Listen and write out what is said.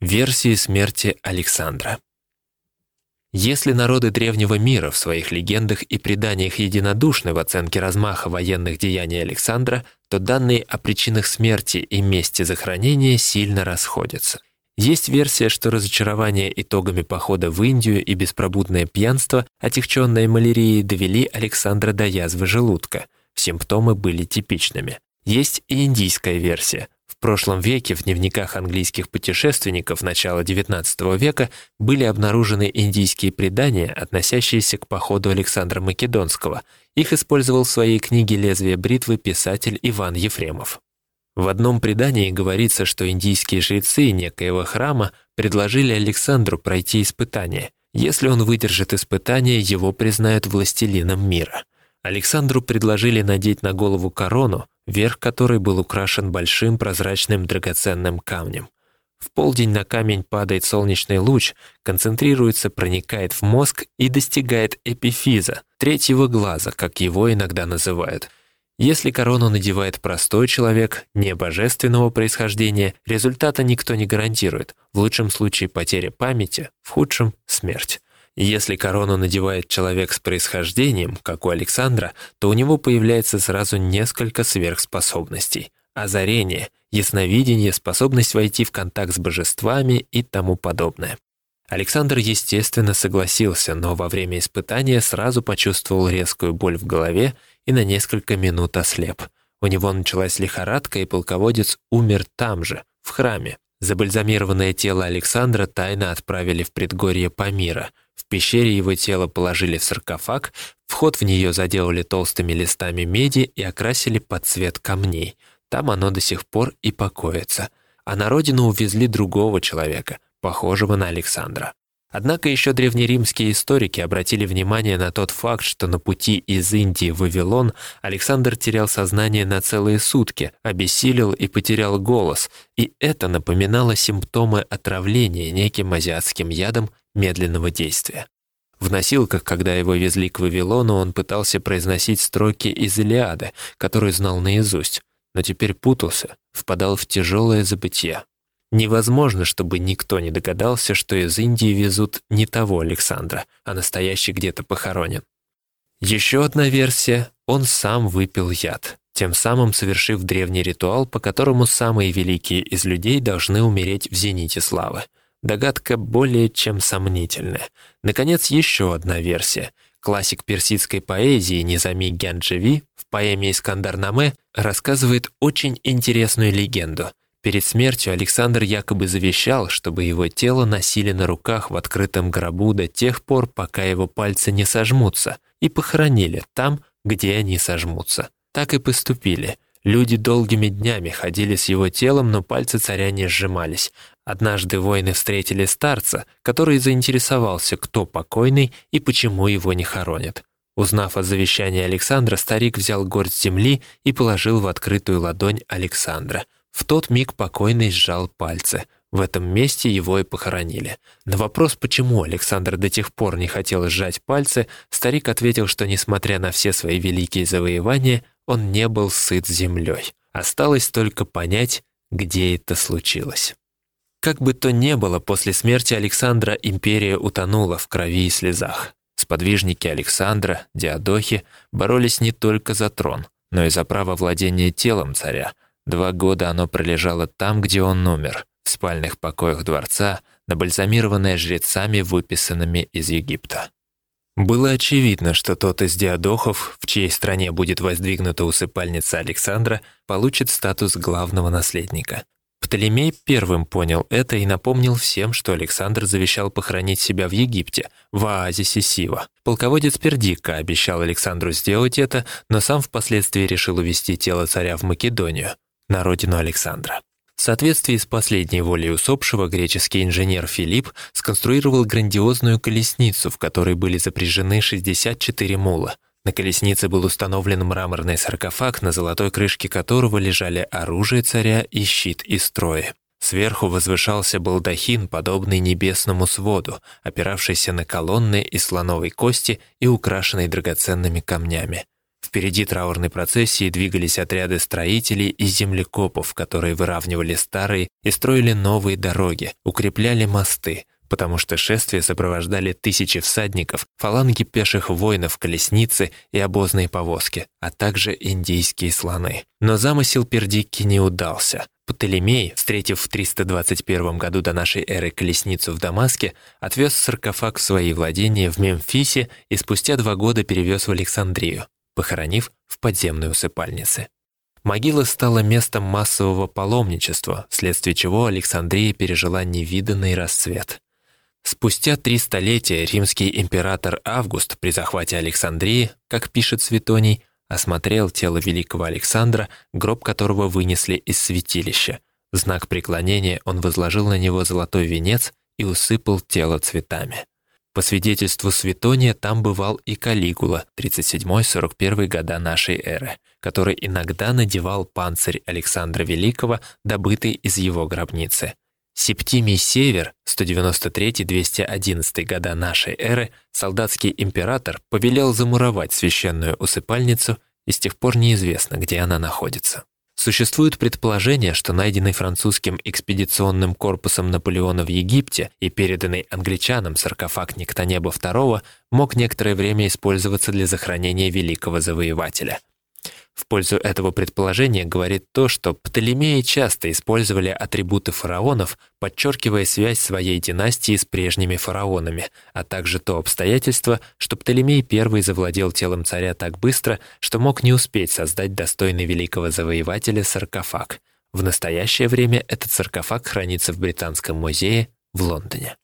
Версии смерти Александра. Если народы древнего мира в своих легендах и преданиях единодушны в оценке размаха военных деяний Александра, то данные о причинах смерти и месте захоронения сильно расходятся. Есть версия, что разочарование итогами похода в Индию и беспробудное пьянство, отягченное малярией, довели Александра до язвы желудка. Симптомы были типичными. Есть и индийская версия, прошлом веке в дневниках английских путешественников начала XIX века были обнаружены индийские предания, относящиеся к походу Александра Македонского. Их использовал в своей книге «Лезвие бритвы» писатель Иван Ефремов. В одном предании говорится, что индийские жрецы некоего храма предложили Александру пройти испытание. Если он выдержит испытание, его признают властелином мира. Александру предложили надеть на голову корону, верх которой был украшен большим прозрачным драгоценным камнем. В полдень на камень падает солнечный луч, концентрируется, проникает в мозг и достигает эпифиза, третьего глаза, как его иногда называют. Если корону надевает простой человек, не божественного происхождения, результата никто не гарантирует. В лучшем случае потеря памяти, в худшем — смерть. Если корону надевает человек с происхождением, как у Александра, то у него появляется сразу несколько сверхспособностей. Озарение, ясновидение, способность войти в контакт с божествами и тому подобное. Александр, естественно, согласился, но во время испытания сразу почувствовал резкую боль в голове и на несколько минут ослеп. У него началась лихорадка, и полководец умер там же, в храме. Забальзамированное тело Александра тайно отправили в предгорье Памира, в пещере его тело положили в саркофаг, вход в нее заделали толстыми листами меди и окрасили под цвет камней. Там оно до сих пор и покоится. А на родину увезли другого человека, похожего на Александра. Однако еще древнеримские историки обратили внимание на тот факт, что на пути из Индии в Вавилон Александр терял сознание на целые сутки, обессилел и потерял голос, и это напоминало симптомы отравления неким азиатским ядом медленного действия. В носилках, когда его везли к Вавилону, он пытался произносить строки из Илиады, которые знал наизусть, но теперь путался, впадал в тяжелое забытье. Невозможно, чтобы никто не догадался, что из Индии везут не того Александра, а настоящий где-то похоронен. Еще одна версия — он сам выпил яд, тем самым совершив древний ритуал, по которому самые великие из людей должны умереть в зените славы — Догадка более чем сомнительная. Наконец, еще одна версия. Классик персидской поэзии Низами Гянджеви в поэме «Искандар Наме» рассказывает очень интересную легенду. Перед смертью Александр якобы завещал, чтобы его тело носили на руках в открытом гробу до тех пор, пока его пальцы не сожмутся, и похоронили там, где они сожмутся. Так и поступили. Люди долгими днями ходили с его телом, но пальцы царя не сжимались, Однажды воины встретили старца, который заинтересовался, кто покойный и почему его не хоронят. Узнав о завещании Александра, старик взял горсть земли и положил в открытую ладонь Александра. В тот миг покойный сжал пальцы. В этом месте его и похоронили. На вопрос, почему Александр до тех пор не хотел сжать пальцы, старик ответил, что, несмотря на все свои великие завоевания, он не был сыт землей. Осталось только понять, где это случилось. Как бы то ни было, после смерти Александра империя утонула в крови и слезах. Сподвижники Александра, Диадохи, боролись не только за трон, но и за право владения телом царя. Два года оно пролежало там, где он умер, в спальных покоях дворца, набальзамированное жрецами, выписанными из Египта. Было очевидно, что тот из диадохов, в чьей стране будет воздвигнута усыпальница Александра, получит статус главного наследника. Птолемей первым понял это и напомнил всем, что Александр завещал похоронить себя в Египте, в оазисе Сива. Полководец Пердика обещал Александру сделать это, но сам впоследствии решил увезти тело царя в Македонию, на родину Александра. В соответствии с последней волей усопшего, греческий инженер Филипп сконструировал грандиозную колесницу, в которой были запряжены 64 мула – на колеснице был установлен мраморный саркофаг, на золотой крышке которого лежали оружие царя и щит из трои. Сверху возвышался балдахин, подобный небесному своду, опиравшийся на колонны из слоновой кости и украшенный драгоценными камнями. Впереди траурной процессии двигались отряды строителей и землекопов, которые выравнивали старые и строили новые дороги, укрепляли мосты, потому что шествие сопровождали тысячи всадников, фаланги пеших воинов, колесницы и обозные повозки, а также индийские слоны. Но замысел Пердикки не удался. Птолемей, встретив в 321 году до нашей эры колесницу в Дамаске, отвез саркофаг в свои владения в Мемфисе и спустя два года перевез в Александрию, похоронив в подземной усыпальнице. Могила стала местом массового паломничества, вследствие чего Александрия пережила невиданный расцвет. Спустя три столетия римский император Август при захвате Александрии, как пишет Светоний, осмотрел тело великого Александра, гроб которого вынесли из святилища. В знак преклонения он возложил на него золотой венец и усыпал тело цветами. По свидетельству Светония, там бывал и Калигула, 37-41 года нашей эры, который иногда надевал панцирь Александра Великого, добытый из его гробницы. Септимий Север, 193-211 года нашей эры, солдатский император повелел замуровать священную усыпальницу, и с тех пор неизвестно, где она находится. Существует предположение, что найденный французским экспедиционным корпусом Наполеона в Египте и переданный англичанам саркофаг Никтонеба II мог некоторое время использоваться для захоронения великого завоевателя – в пользу этого предположения говорит то, что Птолемеи часто использовали атрибуты фараонов, подчеркивая связь своей династии с прежними фараонами, а также то обстоятельство, что Птолемей I завладел телом царя так быстро, что мог не успеть создать достойный великого завоевателя саркофаг. В настоящее время этот саркофаг хранится в Британском музее в Лондоне.